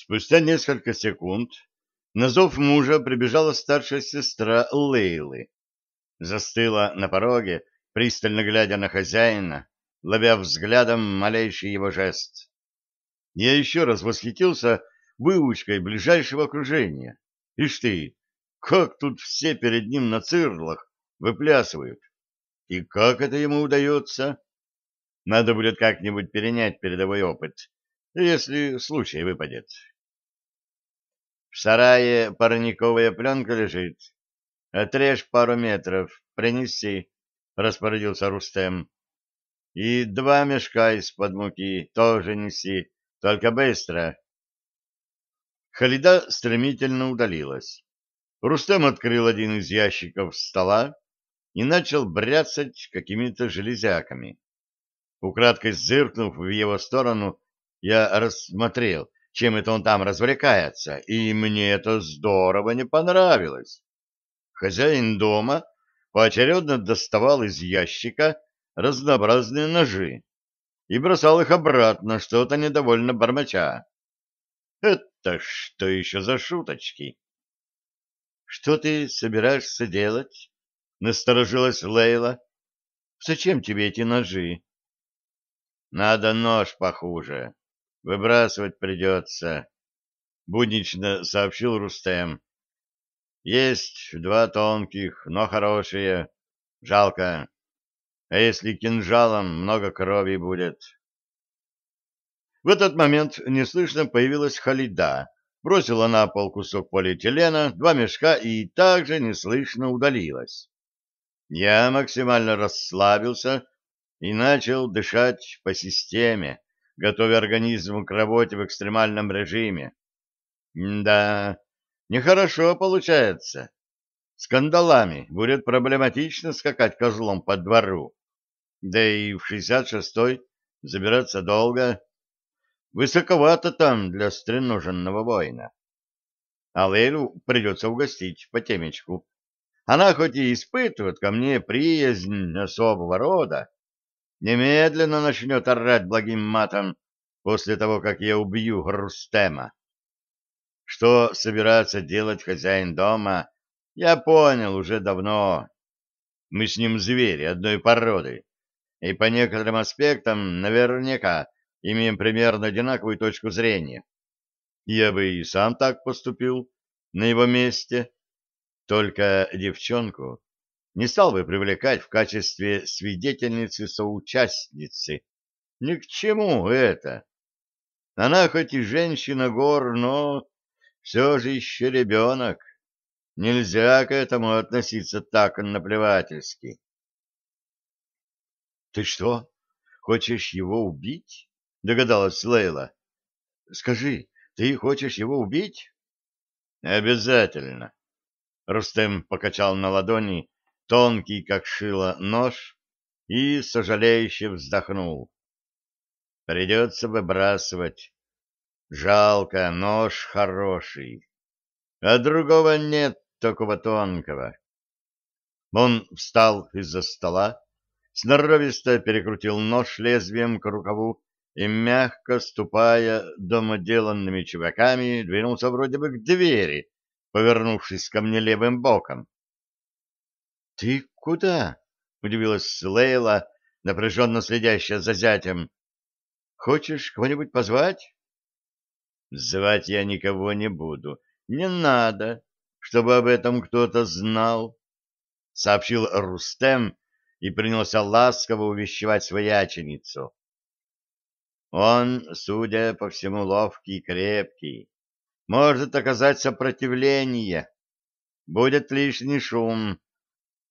Спустя несколько секунд на зов мужа прибежала старшая сестра Лейлы. Застыла на пороге, пристально глядя на хозяина, ловя взглядом малейший его жест. Я еще раз восхитился выучкой ближайшего окружения. Ишь ты, как тут все перед ним на цирлах выплясывают. И как это ему удается? Надо будет как-нибудь перенять передовой опыт, если случай выпадет. В сарае парниковая пленка лежит. Отрежь пару метров, принеси, — распорядился Рустем. И два мешка из-под муки тоже неси, только быстро. Халида стремительно удалилась. Рустем открыл один из ящиков стола и начал бряцать какими-то железяками. Украдкой зыркнув в его сторону, я рассмотрел, чем это он там развлекается, и мне это здорово не понравилось. Хозяин дома поочередно доставал из ящика разнообразные ножи и бросал их обратно, что-то недовольно бормоча. Это что еще за шуточки? — Что ты собираешься делать? — насторожилась Лейла. — Зачем тебе эти ножи? — Надо нож похуже. Выбрасывать придется, — буднично сообщил Рустем. — Есть два тонких, но хорошие. Жалко. А если кинжалом, много крови будет. В этот момент неслышно появилась Халида, бросила на пол кусок полиэтилена, два мешка и также неслышно удалилась. Я максимально расслабился и начал дышать по системе, готовя организм к работе в экстремальном режиме. да, нехорошо получается. Скандалами будет проблематично скакать козлом по двору. Да и в шестьдесят шестой забираться долго. Высоковато там для стреноженного воина. А Лейлу придется угостить по темечку. Она хоть и испытывает ко мне приязнь особого рода, немедленно начнет орать благим матом после того, как я убью Рустема. Что собирается делать хозяин дома, я понял уже давно. Мы с ним звери одной породы, и по некоторым аспектам наверняка имеем примерно одинаковую точку зрения. Я бы и сам так поступил на его месте, только девчонку не стал бы привлекать в качестве свидетельницы-соучастницы. Ни к чему это. Она хоть и женщина гор, но все же еще ребенок. Нельзя к этому относиться так наплевательски. — Ты что, хочешь его убить? — догадалась Лейла. — Скажи, ты хочешь его убить? — Обязательно. Рустем покачал на ладони тонкий, как шило, нож и сожалеюще вздохнул. Придется выбрасывать. Жалко, нож хороший. А другого нет, такого тонкого. Он встал из-за стола, сноровисто перекрутил нож лезвием к рукаву и, мягко ступая домоделанными чуваками, двинулся вроде бы к двери, повернувшись ко мне левым боком. — Ты куда? — удивилась Лейла, напряженно следящая за зятем. — Хочешь кого-нибудь позвать? — Звать я никого не буду. Не надо, чтобы об этом кто-то знал, — сообщил Рустем и принялся ласково увещевать свояченицу. Он, судя по всему, ловкий и крепкий, может оказать сопротивление. Будет лишний шум,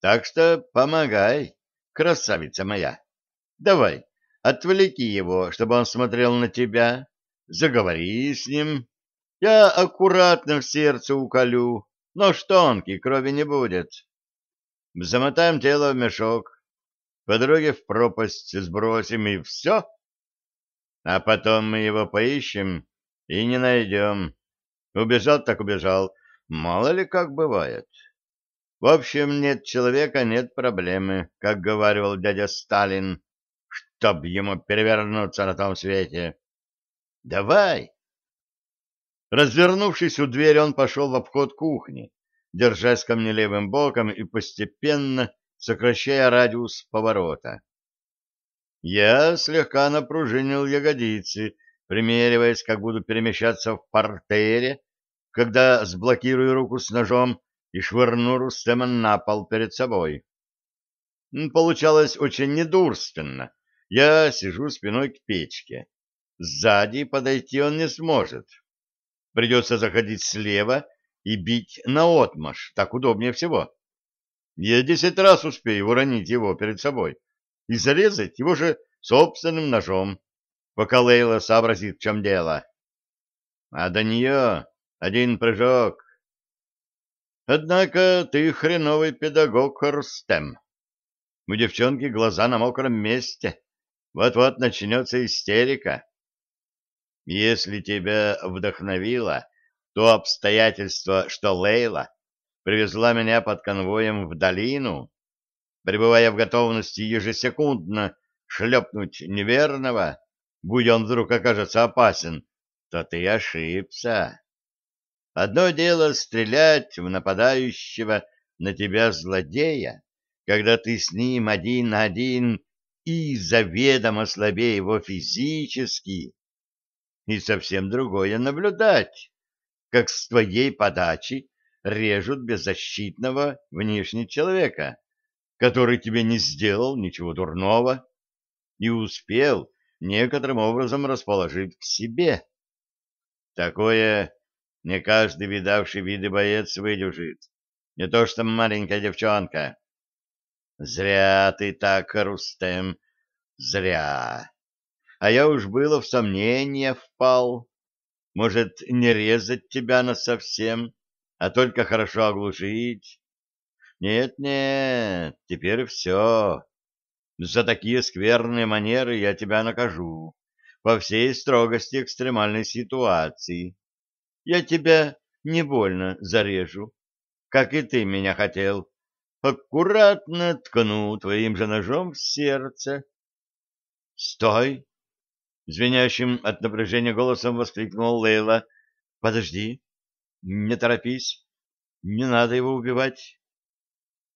так что помогай, красавица моя. Давай, отвлеки его, чтобы он смотрел на тебя. Заговори с ним. Я аккуратно в сердце уколю, но тонкий, крови не будет. Замотаем тело в мешок, по дороге в пропасть сбросим, и все. А потом мы его поищем и не найдем. Убежал так убежал, мало ли как бывает. В общем, нет человека, нет проблемы, как говорил дядя Сталин, чтоб ему перевернуться на том свете. Давай. Развернувшись у двери, он пошел в обход кухни, держась ко мне левым боком и постепенно сокращая радиус поворота. Я слегка напружинил ягодицы, примериваясь, как буду перемещаться в портере, когда сблокирую руку с ножом и швырну Рустема на пол перед собой. Получалось очень недурственно. Я сижу спиной к печке. Сзади подойти он не сможет. Придется заходить слева и бить наотмашь, так удобнее всего. Я десять раз успею уронить его перед собой и зарезать его же собственным ножом, пока Лейла сообразит, в чем дело. А до нее один прыжок. Однако ты хреновый педагог, Рустем. У девчонки глаза на мокром месте. Вот-вот начнется истерика. Если тебя вдохновило то обстоятельство, что Лейла привезла меня под конвоем в долину, пребывая в готовности ежесекундно шлепнуть неверного, будь он вдруг окажется опасен, то ты ошибся. Одно дело стрелять в нападающего на тебя злодея, когда ты с ним один на один и заведомо слабее его физически, и совсем другое наблюдать, как с твоей подачи режут беззащитного внешнего человека, который тебе не сделал ничего дурного и успел некоторым образом расположить к себе. Такое не каждый видавший виды боец выдержит, не то что маленькая девчонка. Зря ты так, Рустем, зря а я уж было в сомнение впал. Может, не резать тебя на совсем, а только хорошо оглушить? Нет-нет, теперь все. За такие скверные манеры я тебя накажу по всей строгости экстремальной ситуации. Я тебя не больно зарежу, как и ты меня хотел. Аккуратно ткну твоим же ножом в сердце. Стой! Звенящим от напряжения голосом воскликнул Лейла. — Подожди, не торопись, не надо его убивать.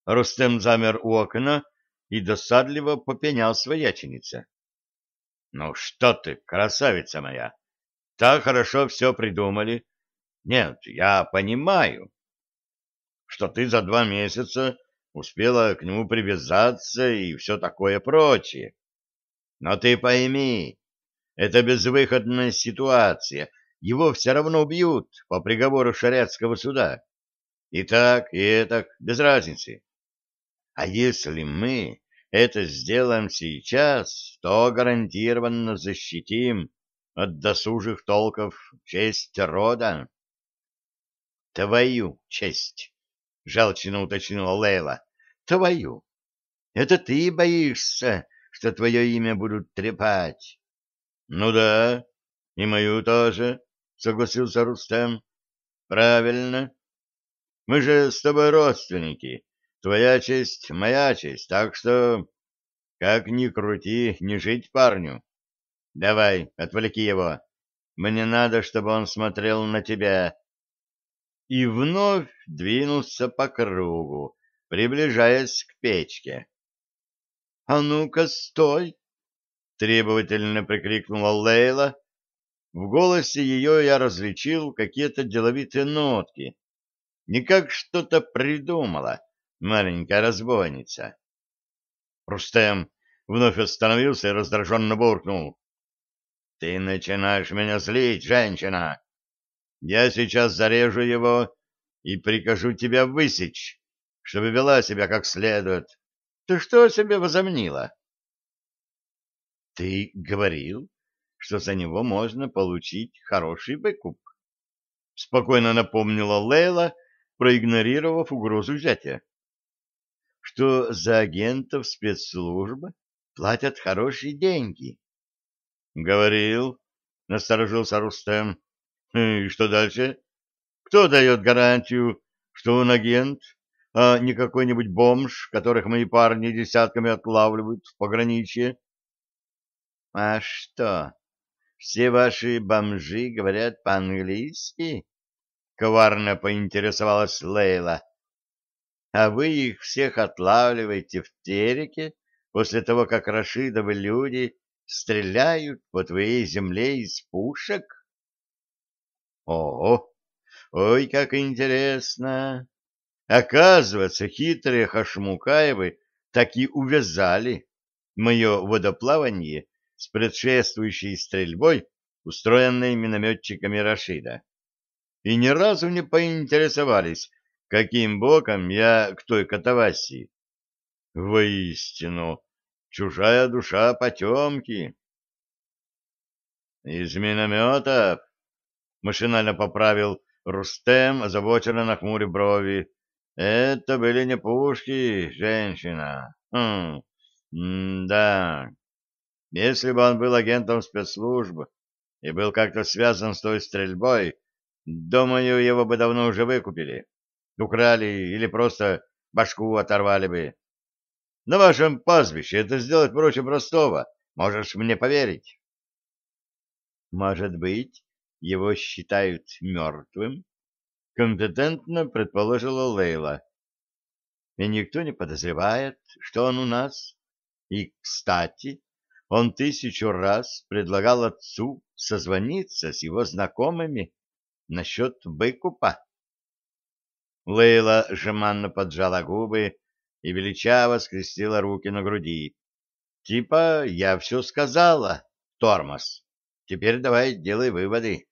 Рустем замер у окна и досадливо попенял свояченице. — Ну что ты, красавица моя, так хорошо все придумали. Нет, я понимаю, что ты за два месяца успела к нему привязаться и все такое прочее. Но ты пойми, это безвыходная ситуация. Его все равно убьют по приговору шариатского суда. И так, и это, без разницы. А если мы это сделаем сейчас, то гарантированно защитим от досужих толков честь рода. — Твою честь, — жалчно уточнила Лейла. — Твою. Это ты боишься, что твое имя будут трепать. Ну да, и мою тоже, согласился Рустем. Правильно. Мы же с тобой родственники. Твоя честь, моя честь, так что как ни крути, не жить парню. Давай, отвлеки его. Мне надо, чтобы он смотрел на тебя. И вновь двинулся по кругу, приближаясь к печке. — А ну-ка, стой! требовательно прикрикнула Лейла. В голосе ее я различил какие-то деловитые нотки. Не как что-то придумала маленькая разбойница. Рустем вновь остановился и раздраженно буркнул. — Ты начинаешь меня злить, женщина. Я сейчас зарежу его и прикажу тебя высечь, чтобы вела себя как следует. Ты что себе возомнила? — Ты говорил, что за него можно получить хороший выкуп. Спокойно напомнила Лейла, проигнорировав угрозу взятия. — Что за агентов спецслужбы платят хорошие деньги. — Говорил, — насторожился Рустем. — И что дальше? Кто дает гарантию, что он агент, а не какой-нибудь бомж, которых мои парни десятками отлавливают в пограничье? — А что, все ваши бомжи говорят по-английски? — коварно поинтересовалась Лейла. — А вы их всех отлавливаете в тереке после того, как Рашидовы люди стреляют по твоей земле из пушек? — О, ой, как интересно! Оказывается, хитрые Хашмукаевы так и увязали мое водоплавание с предшествующей стрельбой, устроенной минометчиками Рашида. И ни разу не поинтересовались, каким боком я к той катавасии. Воистину, чужая душа потемки. Из минометов машинально поправил Рустем, озабоченно нахмурив брови. Это были не пушки, женщина. Хм, да. Если бы он был агентом спецслужб и был как-то связан с той стрельбой, думаю, его бы давно уже выкупили. Украли или просто башку оторвали бы. На вашем пастбище это сделать проще простого. Можешь мне поверить? Может быть, его считают мертвым? Компетентно предположила Лейла. И никто не подозревает, что он у нас. И, кстати, он тысячу раз предлагал отцу созвониться с его знакомыми насчет выкупа. Лейла жеманно поджала губы и величаво скрестила руки на груди. Типа, я все сказала, тормоз. Теперь давай делай выводы.